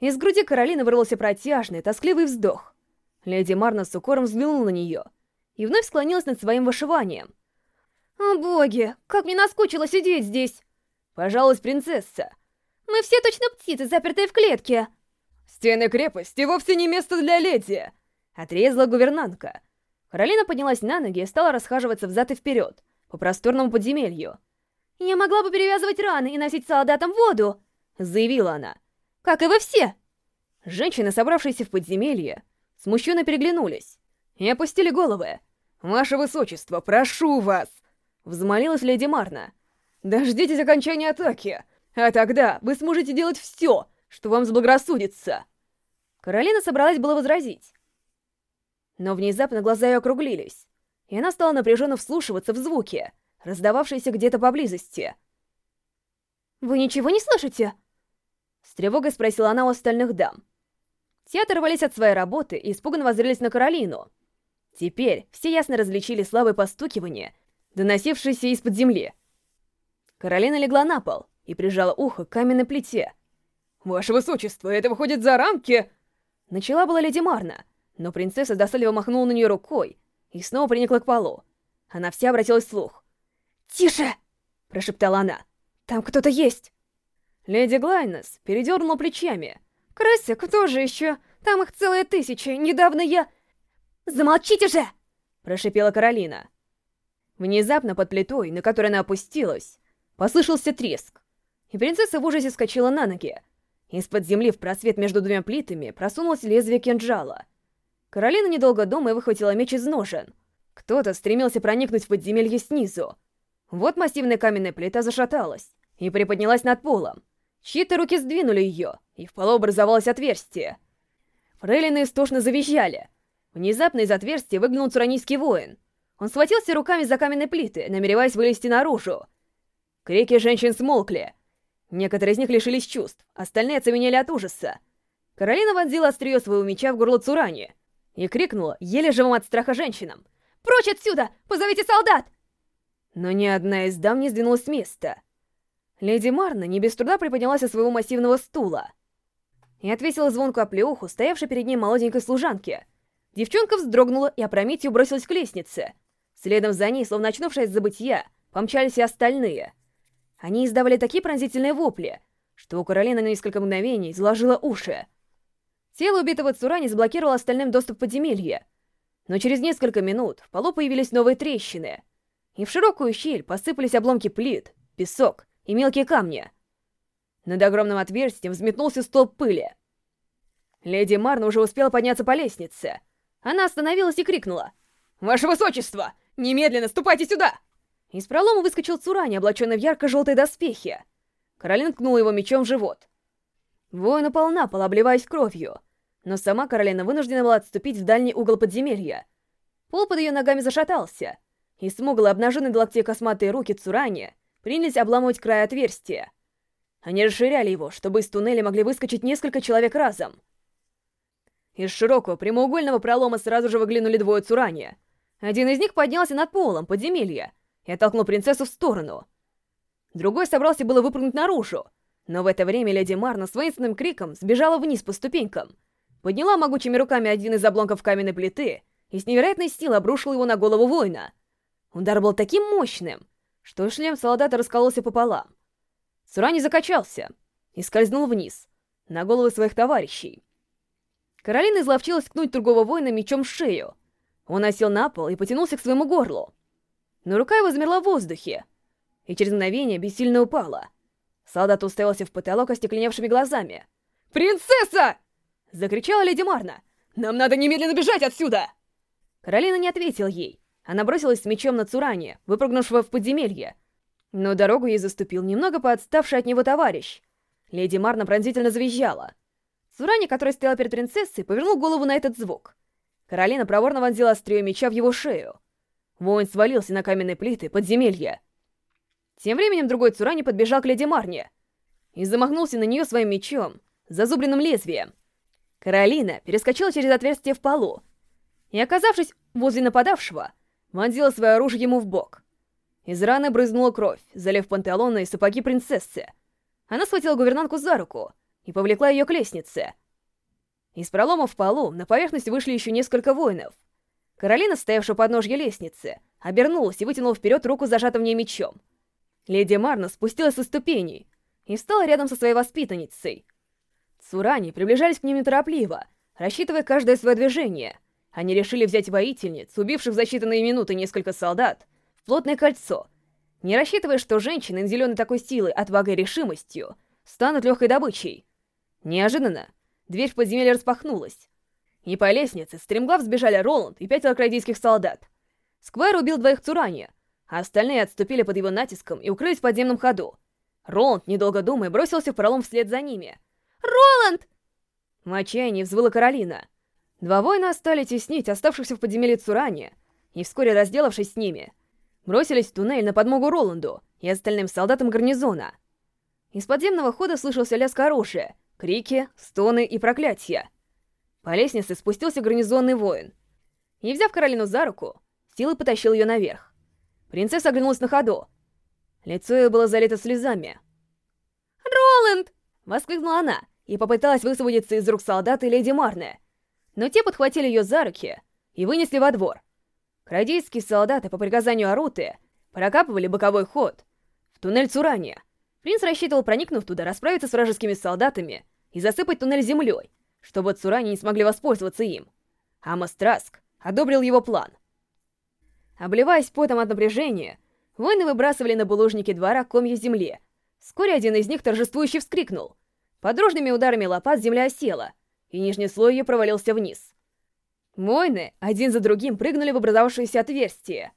Из груди Каролины вырвался протяжный, тоскливый вздох. Леди Марна с укором взглянула на нее и вновь склонилась над своим вышиванием. «О боги, как мне наскучило сидеть здесь!» Пожалуйста, принцесса. «Мы все точно птицы, запертые в клетке!» «Стены крепости вовсе не место для леди!» Отрезала гувернантка. Каролина поднялась на ноги и стала расхаживаться взад и вперед, по просторному подземелью. «Я могла бы перевязывать раны и носить солдатам воду!» — заявила она. «Как и вы все!» Женщины, собравшиеся в подземелье, смущенно переглянулись и опустили головы. «Ваше Высочество, прошу вас!» — взмолилась леди Марна. «Дождитесь окончания атаки, а тогда вы сможете делать все, что вам заблагорассудится!» Каролина собралась было возразить. Но внезапно глаза ее округлились, и она стала напряженно вслушиваться в звуки, раздававшиеся где-то поблизости. «Вы ничего не слышите?» С тревогой спросила она у остальных дам. Те оторвались от своей работы и испуганно воззрелись на Каролину. Теперь все ясно различили слабое постукивание, доносившееся из-под земли. Каролина легла на пол и прижала ухо к каменной плите. «Ваше высочество, это выходит за рамки...» Начала была леди Марна, но принцесса досадливо махнула на нее рукой и снова приникла к полу. Она вся обратилась вслух. «Тише!» — прошептала она. «Там кто-то есть!» Леди Глайнес передернула плечами. «Крысик, кто же еще? Там их целая тысяча, недавно я...» «Замолчите же!» — прошипела Каролина. Внезапно под плитой, на которой она опустилась, послышался треск, и принцесса в ужасе скочила на ноги. Из-под земли в просвет между двумя плитами просунулось лезвие кинжала. Каролина, недолго думая, выхватила меч из ножен. Кто-то стремился проникнуть в подземелье снизу. Вот массивная каменная плита зашаталась и приподнялась над полом. Чьи-то руки сдвинули ее, и в полу образовалось отверстие. Фрейлины истошно завизжали. Внезапно из отверстия выглянул цуранийский воин. Он схватился руками за каменные плиты, намереваясь вылезти наружу. Крики женщин смолкли. Некоторые из них лишились чувств, остальные оцеменели от ужаса. Каролина вонзила острие своего меча в горло Цурани и крикнула, еле живым от страха женщинам. «Прочь отсюда! Позовите солдат!» Но ни одна из дам не сдвинулась с места. Леди Марна не без труда приподнялась со своего массивного стула и отвесила звонкую оплеуху, стоявшей перед ней молоденькой служанке. Девчонка вздрогнула и опрометью бросилась к лестнице. Следом за ней, словно очнувшись от забытья, помчались и остальные. Они издавали такие пронзительные вопли, что у Каролины на несколько мгновений заложило уши. Тело убитого Цурани заблокировало остальным доступ в подземелье. Но через несколько минут в полу появились новые трещины, и в широкую щель посыпались обломки плит, песок и мелкие камни. Над огромным отверстием взметнулся столб пыли. Леди Марна уже успела подняться по лестнице. Она остановилась и крикнула. «Ваше Высочество! Немедленно ступайте сюда!» Из пролома выскочил Цурани, облаченный в ярко-желтые доспехи. Каролин ткнула его мечом в живот. Воин упал на кровью. Но сама Каролина вынуждена была отступить в дальний угол подземелья. Пол под ее ногами зашатался, и смуглые обнаженные до локтей косматые руки Цурани принялись обламывать край отверстия. Они расширяли его, чтобы из туннеля могли выскочить несколько человек разом. Из широкого прямоугольного пролома сразу же выглянули двое Цурани. Один из них поднялся над полом подземелья и оттолкнул принцессу в сторону. Другой собрался было выпрыгнуть наружу, но в это время леди Марна с воинственным криком сбежала вниз по ступенькам, подняла могучими руками один из обломков каменной плиты и с невероятной силой обрушила его на голову воина. Удар был таким мощным, что шлем солдата раскололся пополам. Сурани закачался и скользнул вниз, на головы своих товарищей. Каролина изловчилась ткнуть другого воина мечом в шею. Он осел на пол и потянулся к своему горлу. Но рука его замерла в воздухе, и через мгновение бессильно упала. Солдат уставился в потолок остекленевшими глазами. «Принцесса!» — закричала леди Марна. «Нам надо немедленно бежать отсюда!» Каролина не ответила ей. Она бросилась с мечом на Цуране, выпрыгнувшего в подземелье, но дорогу ей заступил немного поотставший от него товарищ. Леди Марна пронзительно завизжала. Сурани, который стоял перед принцессой, повернул голову на этот звук. Каролина проворно вонзила острие меча в его шею. Воин свалился на каменные плиты подземелья. Тем временем другой Цурани подбежал к леди Марне и замахнулся на нее своим мечом, зазубренным лезвием. Каролина перескочила через отверстие в полу и, оказавшись возле нападавшего, вонзила свое оружие ему в бок. Из раны брызнула кровь, залив панталоны и сапоги принцессы. Она схватила гувернантку за руку и повлекла ее к лестнице. Из пролома в полу на поверхность вышли еще несколько воинов. Каролина, стоявшая под ножьей лестницы, обернулась и вытянула вперед руку с зажатым в ней мечом. Леди Марна спустилась со ступеней и встала рядом со своей воспитанницей. Цурани приближались к ним неторопливо, рассчитывая каждое свое движение. Они решили взять воительниц, убивших за считанные минуты несколько солдат, в плотное кольцо, не рассчитывая, что женщины, наделенные такой силой, отвагой и решимостью, станут легкой добычей. Неожиданно дверь в подземелье распахнулась, и по лестнице стремглав сбежали Роланд и пятеро крайдийских солдат. Сквайр убил двоих Цурани, а остальные отступили под его натиском и укрылись в подземном ходу. Роланд, недолго думая, бросился в пролом вслед за ними. «Роланд!» В отчаянии взвыла Каролина. Два воина стали теснить оставшихся в подземелье Цурани, и вскоре, разделавшись с ними, бросились в туннель на подмогу Роланду и остальным солдатам гарнизона. Из подземного хода слышался лязг оружия, крики, стоны и проклятия. По лестнице спустился гарнизонный воин. И, взяв Каролину за руку, силой потащил ее наверх. Принцесса оглянулась на ходу. Лицо ее было залито слезами. «Роланд!» — воскликнула она и попыталась высвободиться из рук солдата и леди Марны. Но те подхватили ее за руки и вынесли во двор. Крадийские солдаты по приказанию Аруты прокапывали боковой ход в туннель Цурания. Принц рассчитывал, проникнув туда, расправиться с вражескими солдатами и засыпать туннель землей, чтобы Цурани не смогли воспользоваться им. Амос Траск одобрил его план. Обливаясь потом от напряжения, воины выбрасывали на булыжники двора комья земли. Вскоре один из них торжествующе вскрикнул. Под дружными ударами лопат земля осела, и нижний слой ее провалился вниз. Воины один за другим прыгнули в образовавшееся отверстие.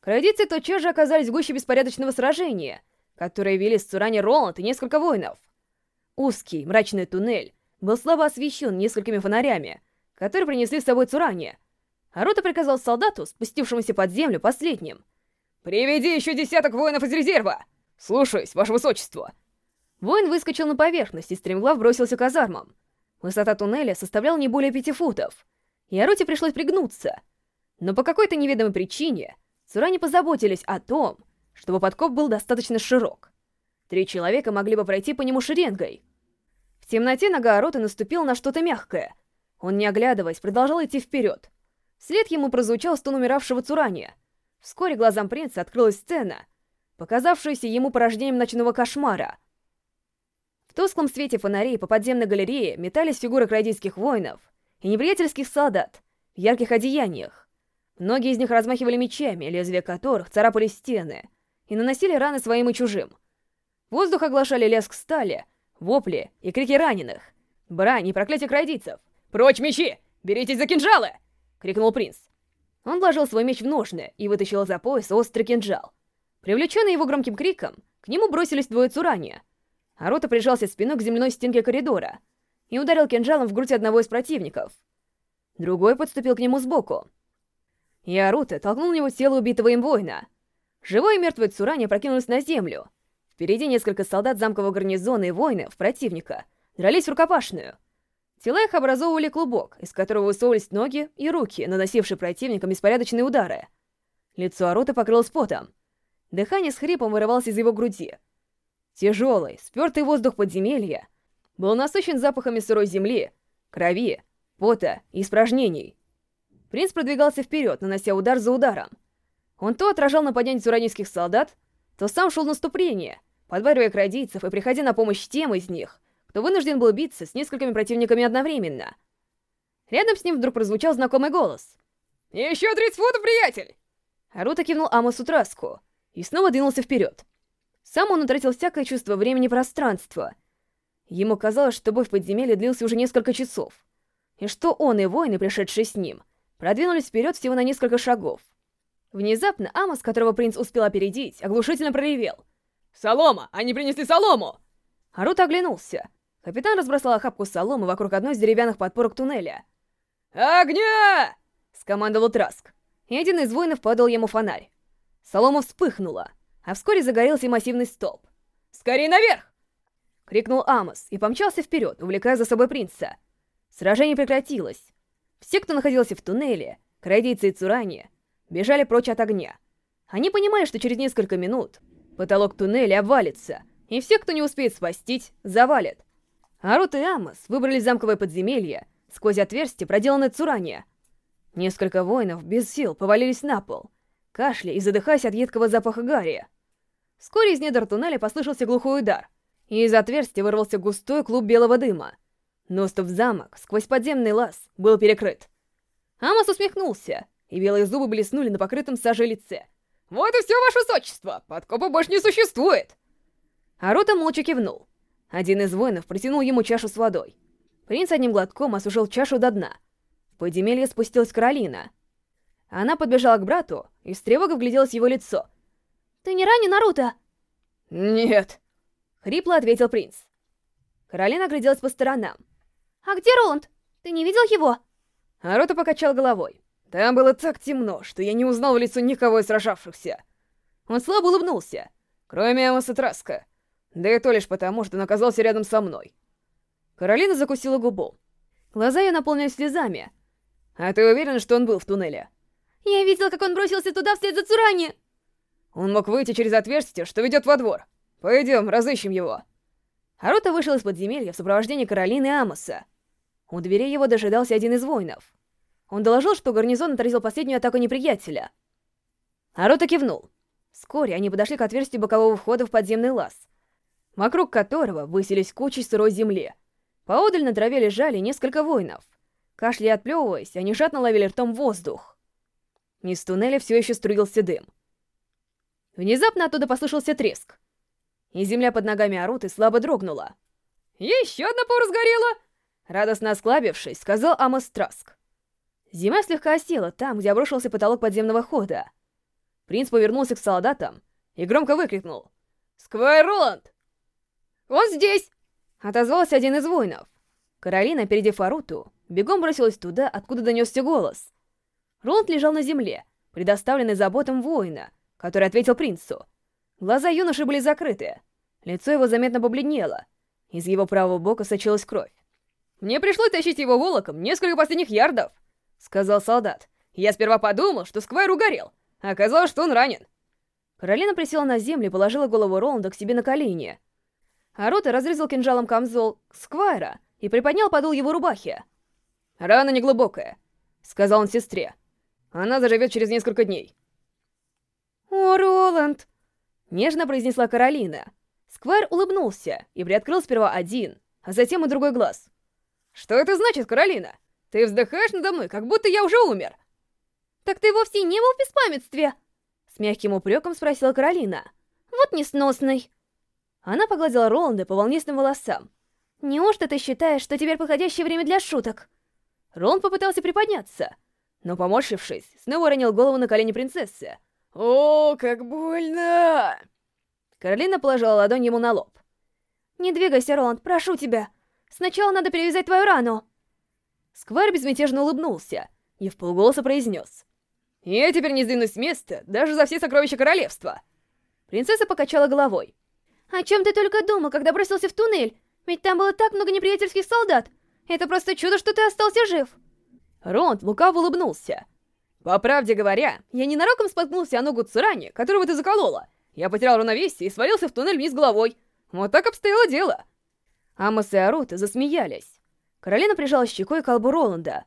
Крадицы тотчас же оказались в гуще беспорядочного сражения, которое вели с Цурани Роланд и несколько воинов. Узкий, мрачный туннель был слабо освещен несколькими фонарями, которые принесли с собой Цурани. Арута приказал солдату, спустившемуся под землю, последним. «Приведи еще десяток воинов из резерва!» «Слушаюсь, ваше высочество!» Воин выскочил на поверхность и стремглав бросился к казармам. Высота туннеля составляла не более пяти футов, и Аруте пришлось пригнуться. Но по какой-то неведомой причине Цурани позаботились о том, чтобы подкоп был достаточно широк. Три человека могли бы пройти по нему шеренгой, в темноте нога Ароты наступила на что-то мягкое. Он, не оглядываясь, продолжал идти вперед. Вслед ему прозвучал стон умиравшего Цурания. Вскоре глазам принца открылась сцена, показавшаяся ему порождением ночного кошмара. В тусклом свете фонарей по подземной галерее метались фигуры крайдийских воинов и неприятельских солдат в ярких одеяниях. Многие из них размахивали мечами, лезвия которых царапали стены, и наносили раны своим и чужим. Воздух оглашали лязг стали, вопли и крики раненых. Брань и проклятие крайдийцев. «Прочь мечи! Беритесь за кинжалы!» — крикнул принц. Он вложил свой меч в ножны и вытащил из-за пояса острый кинжал. Привлеченный его громким криком, к нему бросились двое Цурания. Арота прижался спиной к земляной стенке коридора и ударил кинжалом в грудь одного из противников. Другой подступил к нему сбоку. И Арута толкнул него тело убитого им воина. Живой и мертвый Цурани прокинулись на землю — Впереди несколько солдат замкового гарнизона и воинов противника дрались в рукопашную. Тела их образовывали клубок, из которого высовывались ноги и руки, наносившие противникам беспорядочные удары. Лицо Арута покрылось потом. Дыхание с хрипом вырывалось из его груди. Тяжелый, спертый воздух подземелья был насыщен запахами сырой земли, крови, пота и испражнений. Принц продвигался вперед, нанося удар за ударом. Он то отражал нападение цуранийских солдат, то сам шел в наступление — подбадривая крадийцев и приходя на помощь тем из них, кто вынужден был биться с несколькими противниками одновременно. Рядом с ним вдруг прозвучал знакомый голос. «Еще 30 футов, приятель!» Арута кивнул Амосу Траску и снова двинулся вперед. Сам он утратил всякое чувство времени и пространства. Ему казалось, что бой в подземелье длился уже несколько часов, и что он и воины, пришедшие с ним, продвинулись вперед всего на несколько шагов. Внезапно Амос, которого принц успел опередить, оглушительно проревел — «Солома! Они принесли солому!» Арут оглянулся. Капитан разбросал охапку соломы вокруг одной из деревянных подпорок туннеля. «Огня!» — скомандовал Траск. И один из воинов подал ему фонарь. Солома вспыхнула, а вскоре загорелся массивный столб. «Скорее наверх!» — крикнул Амос и помчался вперед, увлекая за собой принца. Сражение прекратилось. Все, кто находился в туннеле, крайдейцы и цурани, бежали прочь от огня. Они понимали, что через несколько минут Потолок туннеля обвалится, и всех, кто не успеет спастись, завалит. Арут и Амос выбрали замковое подземелье сквозь отверстие, проделанное Цуране. Несколько воинов без сил повалились на пол, кашля и задыхаясь от едкого запаха гари. Вскоре из недр туннеля послышался глухой удар, и из отверстия вырвался густой клуб белого дыма. Доступ в замок сквозь подземный лаз был перекрыт. Амос усмехнулся, и белые зубы блеснули на покрытом сажей лице. «Вот и все, ваше высочество! Подкопа больше не существует!» Арута молча кивнул. Один из воинов протянул ему чашу с водой. Принц одним глотком осушил чашу до дна. В подземелье спустилась Каролина. Она подбежала к брату и с тревогой вгляделась в его лицо. «Ты не ранен, Наруто?» «Нет», — хрипло ответил принц. Каролина огляделась по сторонам. «А где Роланд? Ты не видел его?» Наруто покачал головой. «Там было так темно, что я не узнал в лицо никого из сражавшихся». Он слабо улыбнулся. «Кроме Амоса Траска. Да и то лишь потому, что он оказался рядом со мной». Каролина закусила губу. Глаза ее наполнились слезами. «А ты уверен, что он был в туннеле?» «Я видела, как он бросился туда вслед за Цурани!» Он мог выйти через отверстие, что ведет во двор. Пойдем, разыщем его. Арута вышел из подземелья в сопровождении Каролины и Амоса. У дверей его дожидался один из воинов. Он доложил, что гарнизон отразил последнюю атаку неприятеля. Арута кивнул. Вскоре они подошли к отверстию бокового входа в подземный лаз, вокруг которого высились кучи сырой земли. Поодаль на траве лежали несколько воинов. Кашляя и отплевываясь, они жадно ловили ртом воздух. Из туннеля все еще струился дым. Внезапно оттуда послышался треск. И земля под ногами Аруты слабо дрогнула. «Еще одна пора сгорела!» Радостно осклабившись, сказал Амос Траск. Зима слегка осела там, где обрушился потолок подземного хода. Принц повернулся к солдатам и громко выкрикнул. «Сквайр Роланд!» «Он здесь!» Отозвался один из воинов. Каролина, опередив Аруту, бегом бросилась туда, откуда донесся голос. Роланд лежал на земле, предоставленный заботам воина, который ответил принцу. Глаза юноши были закрыты, лицо его заметно побледнело, из его правого бока сочилась кровь. «Мне пришлось тащить его волоком несколько последних ярдов», — сказал солдат. «Я сперва подумал, что Сквайр угорел, а оказалось, что он ранен». Каролина присела на землю и положила голову Роланда к себе на колени. Арота разрезал кинжалом камзол Сквайра и приподнял подол его рубахи. «Рана неглубокая», — сказал он сестре. «Она заживет через несколько дней». «О, Роланд!» — нежно произнесла Каролина. Сквайр улыбнулся и приоткрыл сперва один, а затем и другой глаз. «Что это значит, Каролина? Ты вздыхаешь надо мной, как будто я уже умер!» «Так ты вовсе не был в беспамятстве?» С мягким упреком спросила Каролина. «Вот несносный!» Она погладила Роланда по волнистым волосам. «Неужто ты считаешь, что теперь подходящее время для шуток?» Роланд попытался приподняться, но, поморщившись, снова ронил голову на колени принцессы. «О, как больно!» Каролина положила ладонь ему на лоб. «Не двигайся, Роланд, прошу тебя. Сначала надо перевязать твою рану». Сквайр безмятежно улыбнулся и вполголоса произнес. «Я теперь не сдвинусь с места, даже за все сокровища королевства!» Принцесса покачала головой. «О чем ты только думал, когда бросился в туннель? Ведь там было так много неприятельских солдат. Это просто чудо, что ты остался жив!» Роланд лукаво улыбнулся. По правде говоря, я ненароком споткнулся о ногу Цурани, которого ты заколола. Я потерял равновесие и свалился в туннель вниз головой. Вот так обстояло дело. Амос и Арута засмеялись. Каролина прижала щекой к колбу Роланда.